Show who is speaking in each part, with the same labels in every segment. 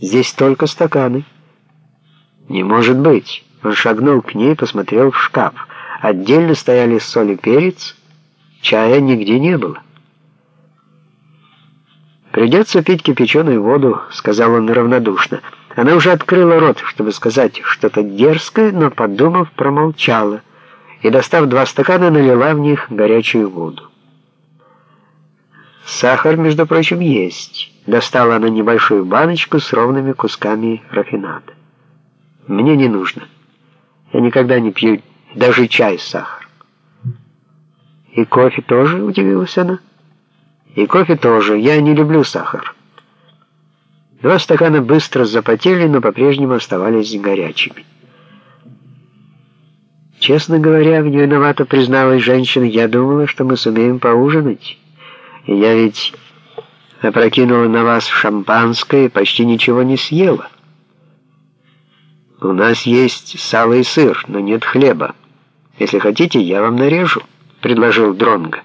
Speaker 1: Здесь только стаканы». «Не может быть!» Он шагнул к ней, посмотрел в шкаф. Отдельно стояли соль и перец, чая нигде не было. «Придется пить кипяченую воду», — сказал он равнодушно. Она уже открыла рот, чтобы сказать что-то дерзкое, но, подумав, промолчала и, достав два стакана, налила в них горячую воду. Сахар, между прочим, есть. Достала она небольшую баночку с ровными кусками рафинада. Мне не нужно. Я никогда не пью даже чай с сахаром. И кофе тоже, удивилась она. И кофе тоже. Я не люблю сахар. Два стакана быстро запотели, но по-прежнему оставались горячими. Честно говоря, в невиновато призналась женщина, я думала, что мы сумеем поужинать. И я ведь опрокинула на вас шампанское и почти ничего не съела. У нас есть сало и сыр, но нет хлеба. Если хотите, я вам нарежу, предложил Дронго.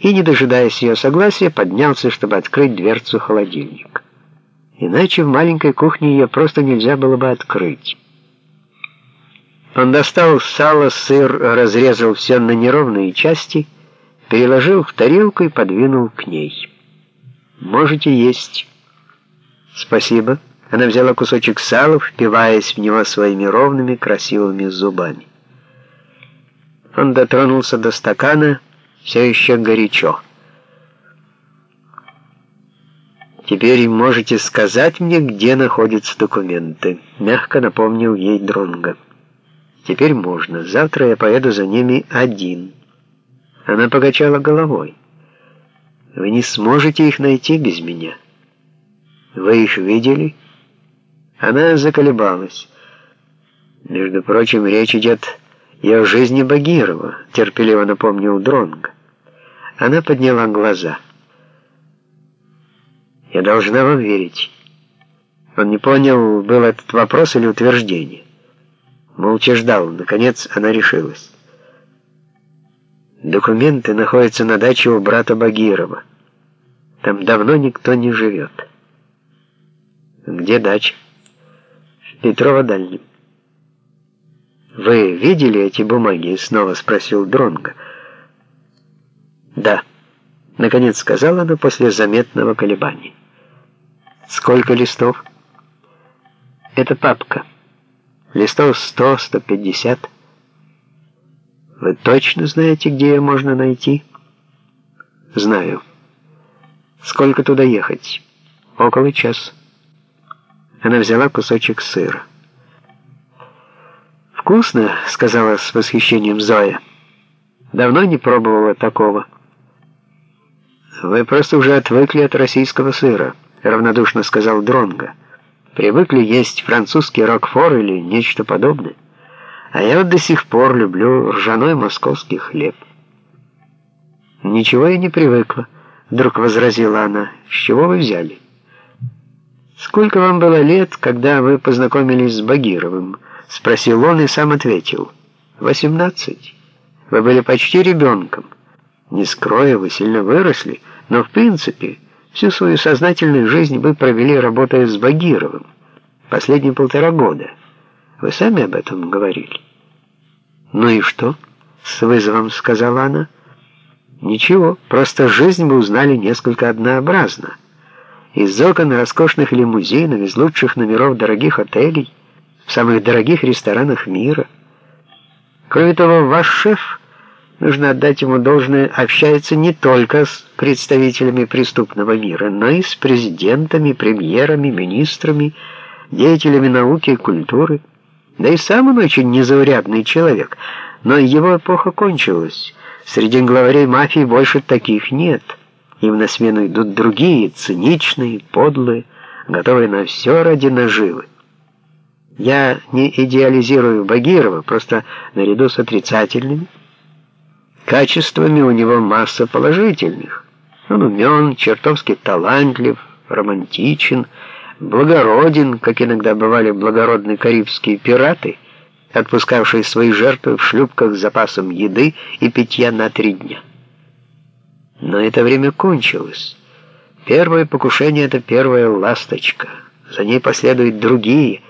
Speaker 1: И, не дожидаясь ее согласия, поднялся, чтобы открыть дверцу холодильника. Иначе в маленькой кухне ее просто нельзя было бы открыть. Он достал сало, сыр, разрезал все на неровные части, переложил в тарелку и подвинул к ней. «Можете есть». «Спасибо». Она взяла кусочек сала, впиваясь в него своими ровными красивыми зубами. Он дотронулся до стакана, все еще горячо. «Теперь можете сказать мне, где находятся документы», — мягко напомнил ей Дронго. «Теперь можно. Завтра я поеду за ними один». Она покачала головой. «Вы не сможете их найти без меня. Вы их видели?» Она заколебалась. Между прочим, речь идет и о жизни Багирова, терпеливо напомнил Дронг. Она подняла глаза. Я должна вам верить. Он не понял, был этот вопрос или утверждение. Молча ждал. Наконец она решилась. Документы находятся на даче у брата Багирова. Там давно никто не живет. Где дача? Петрова дальним. «Вы видели эти бумаги?» — снова спросил Дронго. «Да», — наконец сказала она после заметного колебания. «Сколько листов?» «Это папка. Листов сто, сто пятьдесят. Вы точно знаете, где ее можно найти?» «Знаю. Сколько туда ехать?» «Около часа». Она взяла кусочек сыра. «Вкусно», — сказала с восхищением Зоя. «Давно не пробовала такого». «Вы просто уже отвыкли от российского сыра», — равнодушно сказал Дронго. «Привыкли есть французский рокфор или нечто подобное. А я вот до сих пор люблю ржаной московский хлеб». «Ничего я не привыкла», — вдруг возразила она. «С чего вы взяли?» «Сколько вам было лет, когда вы познакомились с Багировым?» — спросил он и сам ответил. «Восемнадцать. Вы были почти ребенком. Не скрою, вы сильно выросли, но в принципе всю свою сознательную жизнь вы провели, работая с Багировым. Последние полтора года. Вы сами об этом говорили». «Ну и что?» — с вызовом сказала она. «Ничего, просто жизнь вы узнали несколько однообразно» из окон роскошных лимузинов, из лучших номеров дорогих отелей, в самых дорогих ресторанах мира. Кроме того, ваш шеф, нужно отдать ему должное, общается не только с представителями преступного мира, но и с президентами, премьерами, министрами, деятелями науки и культуры. Да и сам он очень незаурядный человек, но его эпоха кончилась. Среди главарей мафии больше таких нет». Им на смену идут другие, циничные, подлые, готовые на все ради наживы. Я не идеализирую Багирова, просто наряду с отрицательными. Качествами у него масса положительных. Он умен, чертовски талантлив, романтичен, благороден, как иногда бывали благородные карибские пираты, отпускавшие свои жертвы в шлюпках с запасом еды и питья на три дня. Но это время кончилось. Первое покушение — это первая ласточка. За ней последуют другие.